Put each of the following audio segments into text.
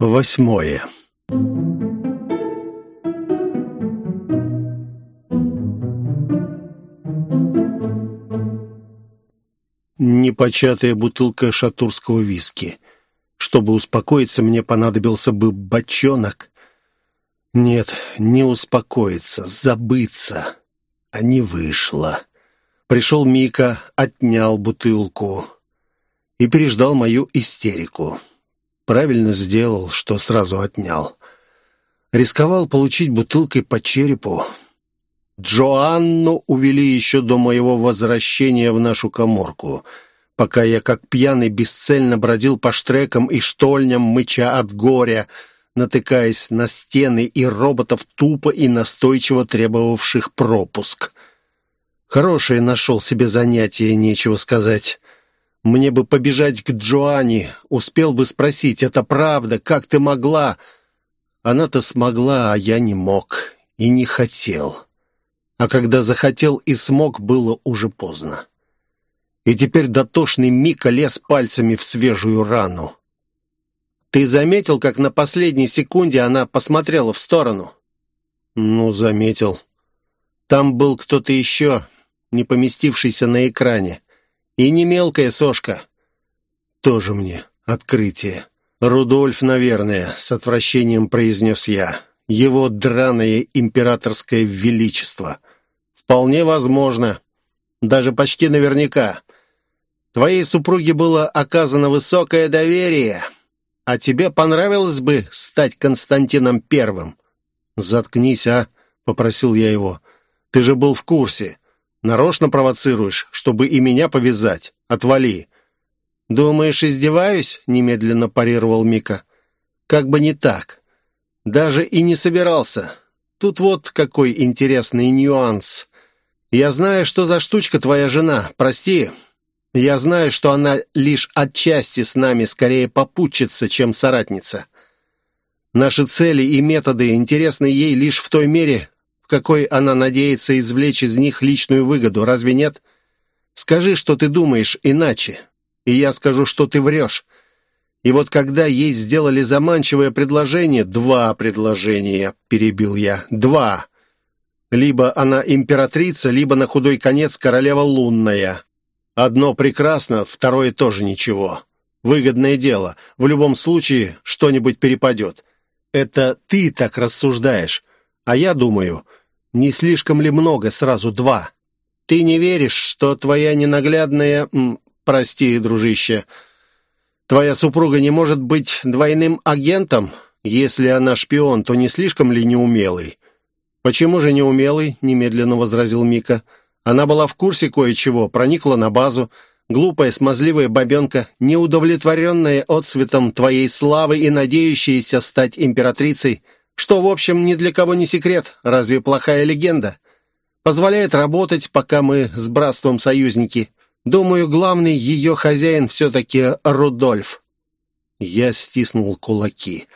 Восьмое. Непочатая бутылка шатурского виски. Чтобы успокоиться, мне понадобился бы бочонок. Нет, не успокоиться, забыться. А не вышло. Пришел Мика, отнял бутылку и переждал мою истерику. Правильно сделал, что сразу отнял. Рисковал получить бутылкой по черепу. Джоанну увели еще до моего возвращения в нашу коморку, пока я, как пьяный, бесцельно бродил по штрекам и штольням, мыча от горя, натыкаясь на стены и роботов, тупо и настойчиво требовавших пропуск. Хорошее нашел себе занятие, нечего сказать. Мне бы побежать к Джоанне, успел бы спросить, это правда, как ты могла? Она-то смогла, а я не мог и не хотел. А когда захотел и смог, было уже поздно. И теперь дотошный Мика лез пальцами в свежую рану. «Ты заметил, как на последней секунде она посмотрела в сторону?» «Ну, заметил. Там был кто-то еще, не поместившийся на экране. И не мелкая сошка. Тоже мне открытие. Рудольф, наверное, с отвращением произнес я. Его драное императорское величество. Вполне возможно. Даже почти наверняка. Твоей супруге было оказано высокое доверие, а тебе понравилось бы стать Константином Первым. «Заткнись, а!» — попросил я его. «Ты же был в курсе. Нарочно провоцируешь, чтобы и меня повязать. Отвали». «Думаешь, издеваюсь?» — немедленно парировал Мика. «Как бы не так. Даже и не собирался. Тут вот какой интересный нюанс. Я знаю, что за штучка твоя жена. Прости. Я знаю, что она лишь отчасти с нами скорее попутчица, чем соратница. Наши цели и методы интересны ей лишь в той мере, какой она надеется извлечь из них личную выгоду, разве нет? Скажи, что ты думаешь иначе, и я скажу, что ты врешь. И вот когда ей сделали заманчивое предложение, два предложения, перебил я, два. Либо она императрица, либо на худой конец королева лунная. Одно прекрасно, второе тоже ничего. Выгодное дело. В любом случае что-нибудь перепадет. Это ты так рассуждаешь. А я думаю, не слишком ли много сразу два? Ты не веришь, что твоя ненаглядная... Прости, дружище. Твоя супруга не может быть двойным агентом? Если она шпион, то не слишком ли неумелый? Почему же неумелый? Немедленно возразил Мика. Она была в курсе кое-чего, проникла на базу. Глупая, смазливая бабенка, неудовлетворенная отцветом твоей славы и надеющаяся стать императрицей — что, в общем, ни для кого не секрет, разве плохая легенда? Позволяет работать, пока мы с братством союзники. Думаю, главный ее хозяин все-таки Рудольф». Я стиснул кулаки.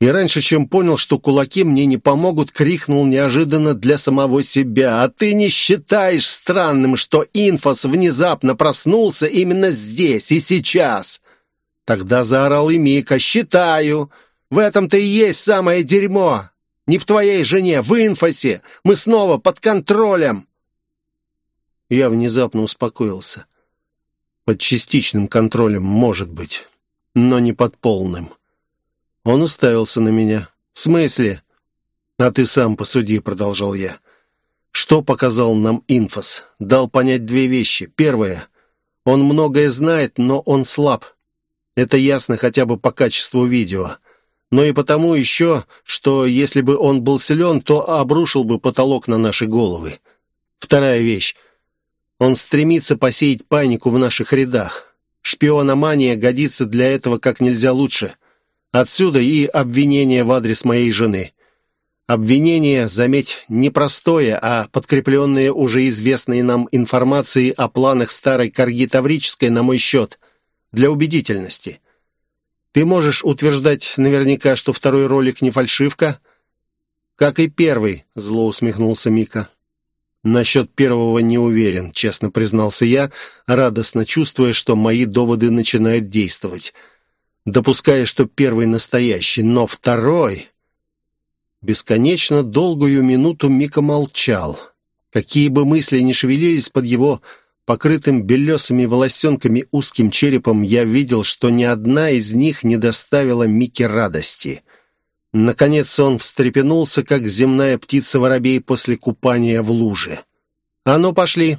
И раньше, чем понял, что кулаки мне не помогут, крикнул неожиданно для самого себя. «А ты не считаешь странным, что инфос внезапно проснулся именно здесь и сейчас?» Тогда заорал и Мика. «Считаю!» В этом-то и есть самое дерьмо. Не в твоей жене, в инфосе. Мы снова под контролем. Я внезапно успокоился. Под частичным контролем, может быть, но не под полным. Он уставился на меня. «В смысле?» «А ты сам посуди», — продолжал я. «Что показал нам инфос? Дал понять две вещи. Первое. Он многое знает, но он слаб. Это ясно хотя бы по качеству видео но и потому еще, что если бы он был силен, то обрушил бы потолок на наши головы. Вторая вещь. Он стремится посеять панику в наших рядах. Шпиономания годится для этого как нельзя лучше. Отсюда и обвинение в адрес моей жены. Обвинение, заметь, не простое, а подкрепленное уже известной нам информацией о планах старой корги Таврической на мой счет, для убедительности. Ты можешь утверждать наверняка, что второй ролик не фальшивка?» «Как и первый», — зло усмехнулся Мика. «Насчет первого не уверен», — честно признался я, радостно чувствуя, что мои доводы начинают действовать. допуская, что первый настоящий, но второй... Бесконечно долгую минуту Мика молчал. Какие бы мысли ни шевелились под его покрытым белесыми волосенками узким черепом, я видел, что ни одна из них не доставила Мике радости. Наконец он встрепенулся, как земная птица-воробей после купания в луже. «А ну, пошли!»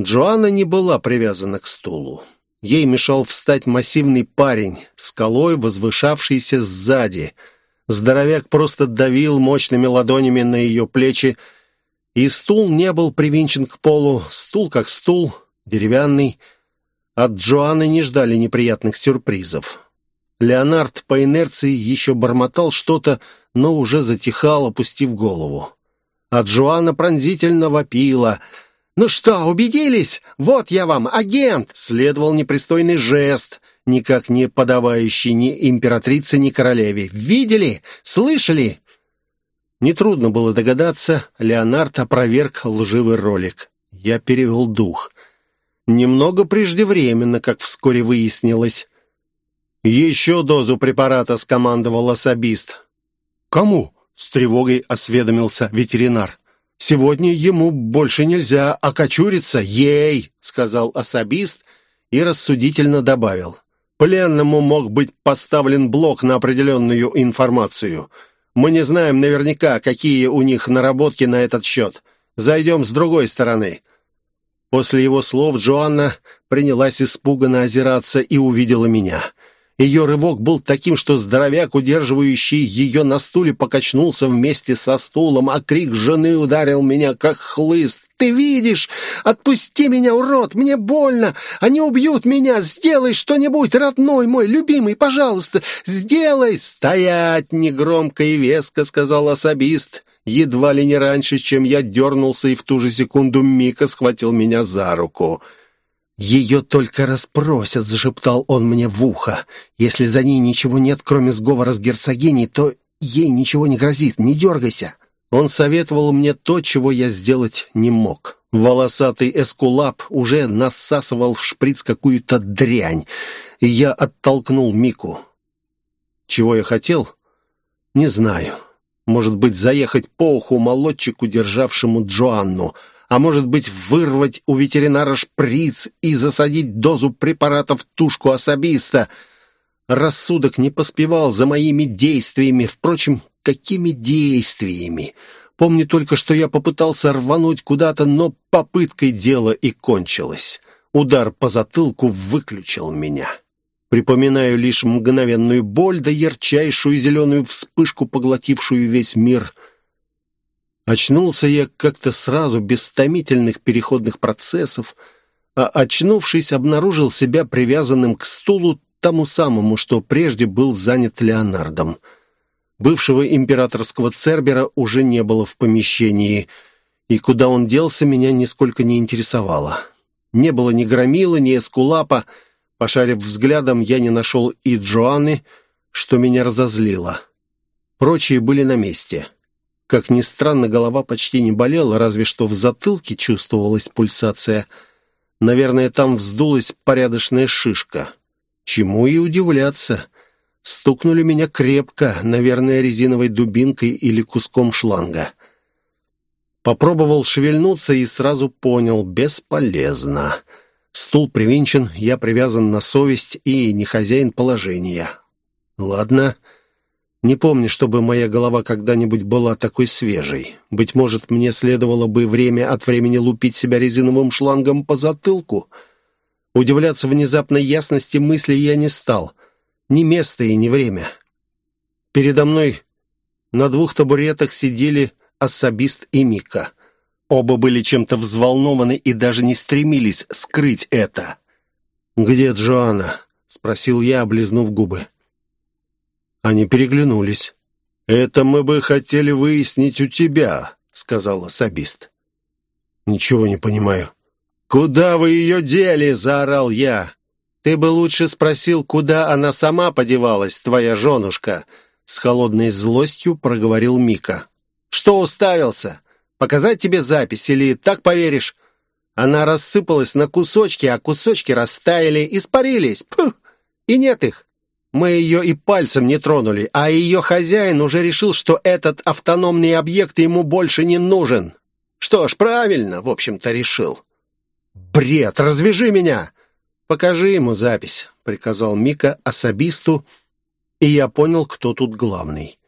Джоанна не была привязана к стулу. Ей мешал встать массивный парень, скалой возвышавшийся сзади. Здоровяк просто давил мощными ладонями на ее плечи, и стул не был привинчен к полу. Стул как стул, деревянный. От Джоанны не ждали неприятных сюрпризов. Леонард по инерции еще бормотал что-то, но уже затихал, опустив голову. А Джоанна пронзительно вопила — «Ну что, убедились? Вот я вам, агент!» Следовал непристойный жест, никак не подавающий ни императрице, ни королеве. «Видели? Слышали?» Нетрудно было догадаться, Леонард опроверг лживый ролик. Я перевел дух. Немного преждевременно, как вскоре выяснилось. «Еще дозу препарата», — скомандовал особист. «Кому?» — с тревогой осведомился ветеринар. Сегодня ему больше нельзя окочуриться. Ей!» — сказал особист и рассудительно добавил. «Пленному мог быть поставлен блок на определенную информацию. Мы не знаем наверняка, какие у них наработки на этот счет. Зайдем с другой стороны». После его слов Джоанна принялась испуганно озираться и увидела меня. Ее рывок был таким, что здоровяк, удерживающий ее на стуле, покачнулся вместе со стулом, а крик жены ударил меня, как хлыст. «Ты видишь? Отпусти меня, урод! Мне больно! Они убьют меня! Сделай что-нибудь, родной мой, любимый, пожалуйста! Сделай!» «Стоять!» — негромко и веско сказал особист. Едва ли не раньше, чем я дернулся, и в ту же секунду Мика схватил меня за руку. «Ее только расспросят», — зашептал он мне в ухо. «Если за ней ничего нет, кроме сговора с герцогиней, то ей ничего не грозит, не дергайся». Он советовал мне то, чего я сделать не мог. Волосатый эскулап уже насасывал в шприц какую-то дрянь, и я оттолкнул Мику. Чего я хотел? Не знаю. Может быть, заехать по уху молодчику, державшему Джоанну, а может быть вырвать у ветеринара шприц и засадить дозу препарата в тушку особиста. Рассудок не поспевал за моими действиями. Впрочем, какими действиями? Помню только, что я попытался рвануть куда-то, но попыткой дело и кончилось. Удар по затылку выключил меня. Припоминаю лишь мгновенную боль да ярчайшую зеленую вспышку, поглотившую весь мир — Очнулся я как-то сразу, без томительных переходных процессов, а очнувшись, обнаружил себя привязанным к стулу тому самому, что прежде был занят Леонардом. Бывшего императорского Цербера уже не было в помещении, и куда он делся, меня нисколько не интересовало. Не было ни Громила, ни Эскулапа. Пошарив взглядом, я не нашел и Джоанны, что меня разозлило. Прочие были на месте. Как ни странно, голова почти не болела, разве что в затылке чувствовалась пульсация. Наверное, там вздулась порядочная шишка. Чему и удивляться. Стукнули меня крепко, наверное, резиновой дубинкой или куском шланга. Попробовал шевельнуться и сразу понял — бесполезно. Стул привинчен, я привязан на совесть и не хозяин положения. Ладно, — не помню, чтобы моя голова когда-нибудь была такой свежей. Быть может, мне следовало бы время от времени лупить себя резиновым шлангом по затылку. Удивляться внезапной ясности мысли я не стал. Ни место и ни время. Передо мной на двух табуретах сидели особист и Мика. Оба были чем-то взволнованы и даже не стремились скрыть это. «Где Джоанна?» — спросил я, облизнув губы. Они переглянулись. «Это мы бы хотели выяснить у тебя», — сказал особист. «Ничего не понимаю». «Куда вы ее дели?» — заорал я. «Ты бы лучше спросил, куда она сама подевалась, твоя женушка», — с холодной злостью проговорил Мика. «Что уставился? Показать тебе запись или так поверишь?» Она рассыпалась на кусочки, а кусочки растаяли, испарились. Пух! И нет их. Мы ее и пальцем не тронули, а ее хозяин уже решил, что этот автономный объект ему больше не нужен. Что ж, правильно, в общем-то, решил. «Бред! Развяжи меня!» «Покажи ему запись», — приказал Мика особисту, и я понял, кто тут главный.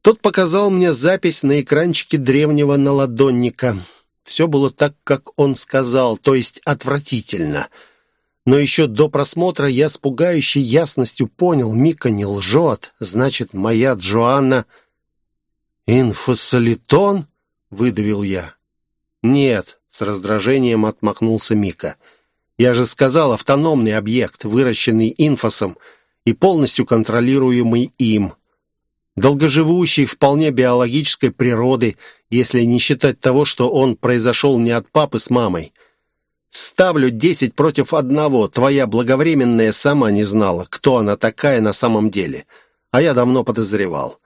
Тот показал мне запись на экранчике древнего наладонника. Все было так, как он сказал, то есть отвратительно — но еще до просмотра я с пугающей ясностью понял, Мика не лжет, значит, моя Джоанна... «Инфосолитон?» — выдавил я. «Нет», — с раздражением отмахнулся Мика. «Я же сказал, автономный объект, выращенный инфосом и полностью контролируемый им. Долгоживущий, вполне биологической природы, если не считать того, что он произошел не от папы с мамой. Ставлю десять против одного. Твоя благовременная сама не знала, кто она такая на самом деле. А я давно подозревал.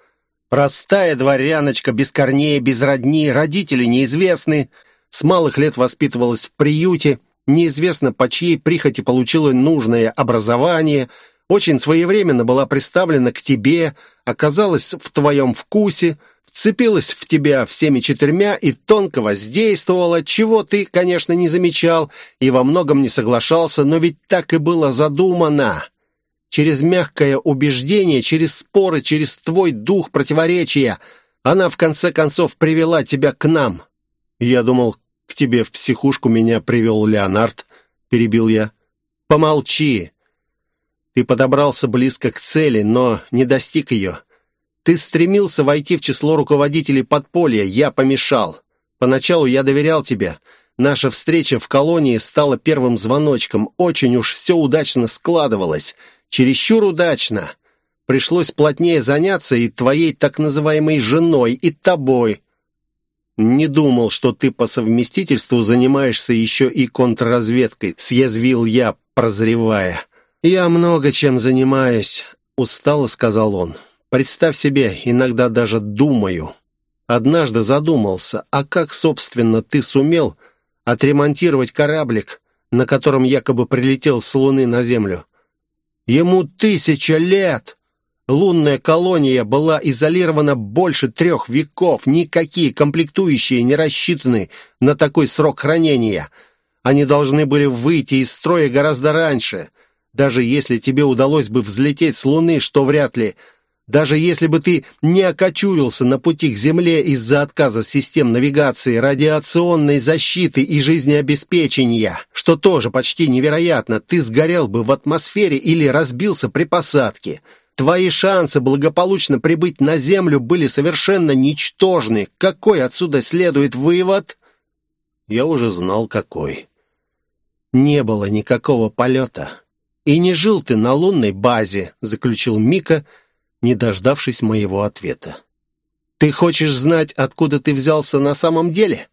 Простая дворяночка, без корней, без родни, родители неизвестны. С малых лет воспитывалась в приюте. Неизвестно, по чьей прихоти получила нужное образование. Очень своевременно была представлена к тебе, оказалась в твоем вкусе – вцепилась в тебя всеми четырьмя и тонко воздействовала, чего ты, конечно, не замечал и во многом не соглашался, но ведь так и было задумано. Через мягкое убеждение, через споры, через твой дух противоречия она в конце концов привела тебя к нам. Я думал, к тебе в психушку меня привел Леонард, перебил я. Помолчи. Ты подобрался близко к цели, но не достиг ее. Ты стремился войти в число руководителей подполья, я помешал. Поначалу я доверял тебе. Наша встреча в колонии стала первым звоночком. Очень уж все удачно складывалось. Чересчур удачно. Пришлось плотнее заняться и твоей так называемой женой, и тобой. Не думал, что ты по совместительству занимаешься еще и контрразведкой, съязвил я, прозревая. «Я много чем занимаюсь», — устало сказал он. Представь себе, иногда даже думаю. Однажды задумался, а как, собственно, ты сумел отремонтировать кораблик, на котором якобы прилетел с Луны на Землю? Ему тысяча лет! Лунная колония была изолирована больше трех веков. Никакие комплектующие не рассчитаны на такой срок хранения. Они должны были выйти из строя гораздо раньше. Даже если тебе удалось бы взлететь с Луны, что вряд ли, даже если бы ты не окочурился на пути к Земле из-за отказа систем навигации, радиационной защиты и жизнеобеспечения, что тоже почти невероятно, ты сгорел бы в атмосфере или разбился при посадке. Твои шансы благополучно прибыть на Землю были совершенно ничтожны. Какой отсюда следует вывод? Я уже знал, какой. Не было никакого полета. И не жил ты на лунной базе, заключил Мика, — не дождавшись моего ответа. «Ты хочешь знать, откуда ты взялся на самом деле?»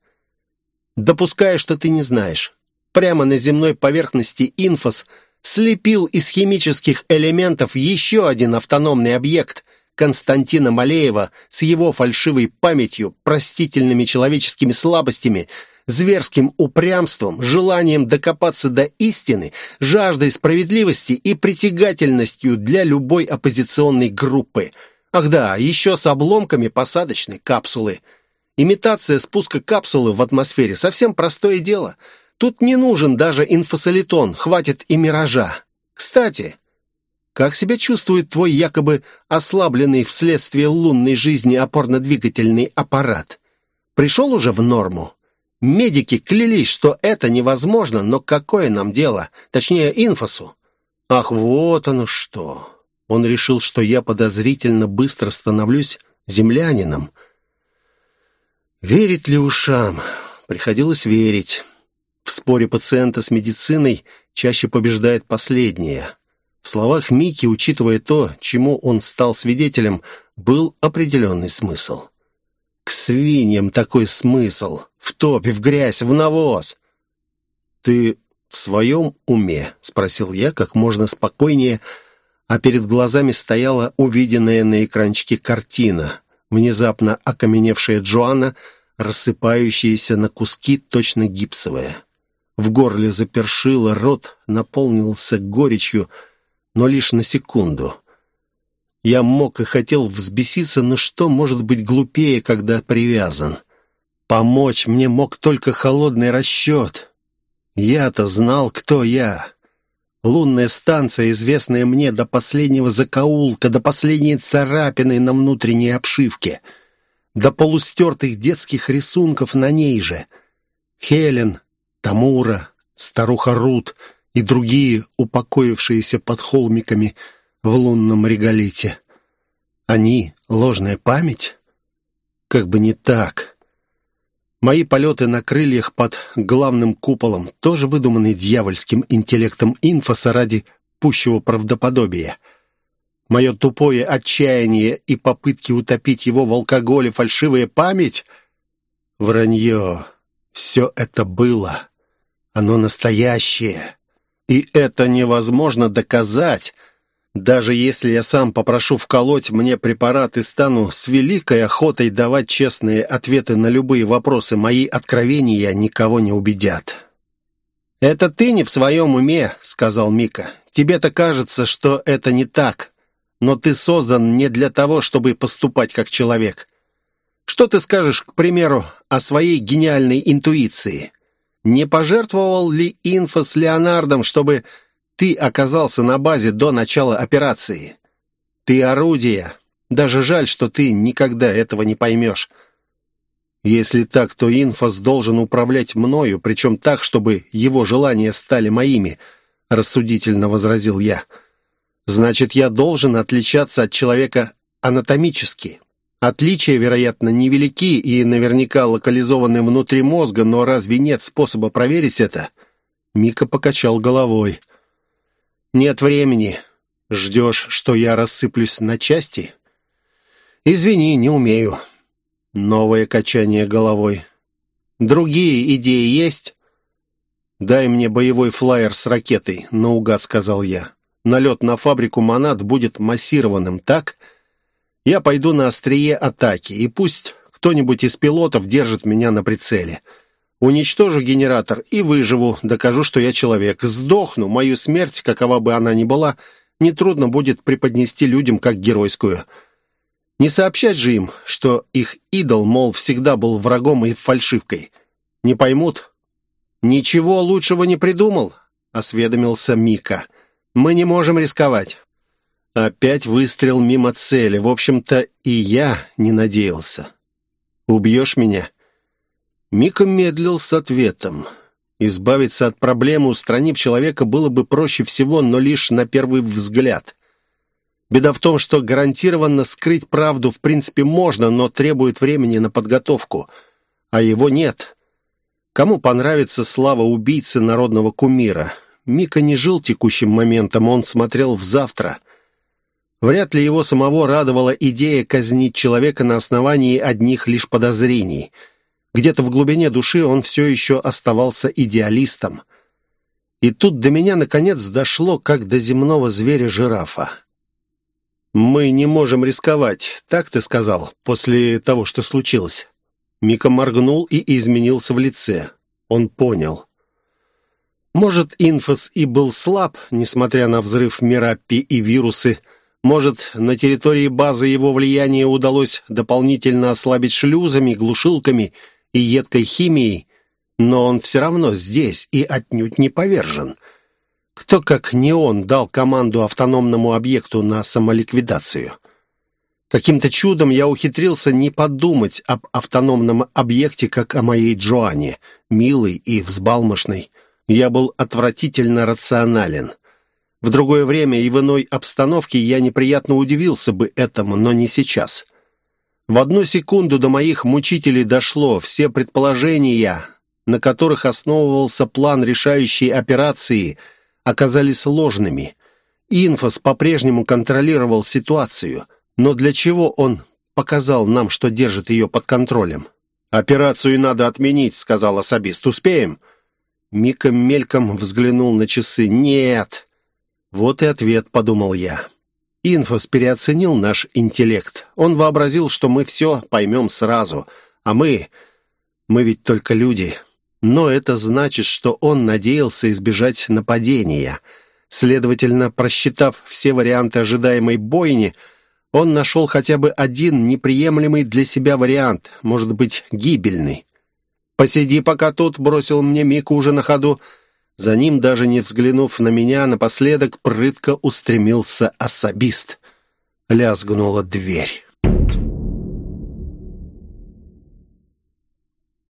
«Допускаю, что ты не знаешь. Прямо на земной поверхности инфос слепил из химических элементов еще один автономный объект Константина Малеева с его фальшивой памятью, простительными человеческими слабостями – зверским упрямством, желанием докопаться до истины, жаждой справедливости и притягательностью для любой оппозиционной группы. Ах да, еще с обломками посадочной капсулы. Имитация спуска капсулы в атмосфере совсем простое дело. Тут не нужен даже инфосолитон, хватит и миража. Кстати, как себя чувствует твой якобы ослабленный вследствие лунной жизни опорно-двигательный аппарат? Пришел уже в норму? Медики клялись, что это невозможно, но какое нам дело? Точнее, инфосу. Ах, вот оно что. Он решил, что я подозрительно быстро становлюсь землянином. Верить ли ушам? Приходилось верить. В споре пациента с медициной чаще побеждает последнее. В словах Мики, учитывая то, чему он стал свидетелем, был определенный смысл. К свиньям такой смысл. В топе, в грязь, в навоз. Ты в своем уме? Спросил я как можно спокойнее, а перед глазами стояла увиденная на экранчике картина. Внезапно окаменевшая Джоанна, рассыпающаяся на куски, точно гипсовая. В горле запершило, рот наполнился горечью. но лишь на секунду. Я мог и хотел взбеситься, но что может быть глупее, когда привязан? Помочь мне мог только холодный расчет. Я-то знал, кто я. Лунная станция, известная мне до последнего закоулка, до последней царапины на внутренней обшивке, до полустертых детских рисунков на ней же. Хелен, Тамура, старуха Рут и другие, упокоившиеся под холмиками в лунном реголите. Они — ложная память? Как бы не так. Мои полеты на крыльях под главным куполом тоже выдуманы дьявольским интеллектом инфоса ради пущего правдоподобия. Мое тупое отчаяние и попытки утопить его в алкоголе фальшивая память — вранье. Все это было. Оно настоящее. И это невозможно доказать, даже если я сам попрошу вколоть мне препарат и стану с великой охотой давать честные ответы на любые вопросы, мои откровения никого не убедят. «Это ты не в своем уме», — сказал Мика. «Тебе-то кажется, что это не так, но ты создан не для того, чтобы поступать как человек. Что ты скажешь, к примеру, о своей гениальной интуиции? Не пожертвовал ли Инфа с Леонардом, чтобы ты оказался на базе до начала операции. Ты орудие. Даже жаль, что ты никогда этого не поймешь. Если так, то Инфос должен управлять мною, причем так, чтобы его желания стали моими, рассудительно возразил я. Значит, я должен отличаться от человека анатомически. Отличия, вероятно, невелики и наверняка локализованы внутри мозга, но разве нет способа проверить это? Мика покачал головой. Нет времени. Ждешь, что я рассыплюсь на части? Извини, не умею. Новое качание головой. Другие идеи есть? Дай мне боевой флайер с ракетой, наугад сказал я. Налет на фабрику «Монат» будет массированным, так? Я пойду на острие атаки, и пусть кто-нибудь из пилотов держит меня на прицеле. Уничтожу генератор и выживу, докажу, что я человек. Сдохну, мою смерть, какова бы она ни была, нетрудно будет преподнести людям как геройскую. Не сообщать же им, что их идол, мол, всегда был врагом и фальшивкой. Не поймут. «Ничего лучшего не придумал», — осведомился Мика. «Мы не можем рисковать». Опять выстрел мимо цели. В общем-то, и я не надеялся. «Убьешь меня?» Мика медлил с ответом. Избавиться от проблемы, устранив человека, было бы проще всего, но лишь на первый взгляд. Беда в том, что гарантированно скрыть правду в принципе можно, но требует времени на подготовку, а его нет. Кому понравится слава убийцы народного кумира? Мика не жил текущим моментом, он смотрел в завтра. Вряд ли его самого радовала идея казнить человека на основании одних лишь подозрений — где-то в глубине души он все еще оставался идеалистом. И тут до меня, наконец, дошло, как до земного зверя-жирафа. «Мы не можем рисковать, так ты сказал, после того, что случилось?» Мика моргнул и изменился в лице. Он понял. Может, инфос и был слаб, несмотря на взрыв Мираппи и вирусы. Может, на территории базы его влияние удалось дополнительно ослабить шлюзами, глушилками и едкой химией, но он все равно здесь и отнюдь не повержен. Кто, как не он, дал команду автономному объекту на самоликвидацию? Каким-то чудом я ухитрился не подумать об автономном объекте, как о моей Джоанне, милой и взбалмошной. Я был отвратительно рационален. В другое время и в иной обстановке я неприятно удивился бы этому, но не сейчас. В одну секунду до моих мучителей дошло. Все предположения, на которых основывался план решающей операции, оказались ложными. Инфос по-прежнему контролировал ситуацию. Но для чего он показал нам, что держит ее под контролем? «Операцию надо отменить», — сказал особист. «Успеем?» Мика мельком взглянул на часы. «Нет». «Вот и ответ», — подумал я. Инфос переоценил наш интеллект. Он вообразил, что мы все поймем сразу. А мы... Мы ведь только люди. Но это значит, что он надеялся избежать нападения. Следовательно, просчитав все варианты ожидаемой бойни, он нашел хотя бы один неприемлемый для себя вариант, может быть, гибельный. «Посиди пока тут», — бросил мне Мика уже на ходу. За ним, даже не взглянув на меня, напоследок прытко устремился особист. Лязгнула дверь.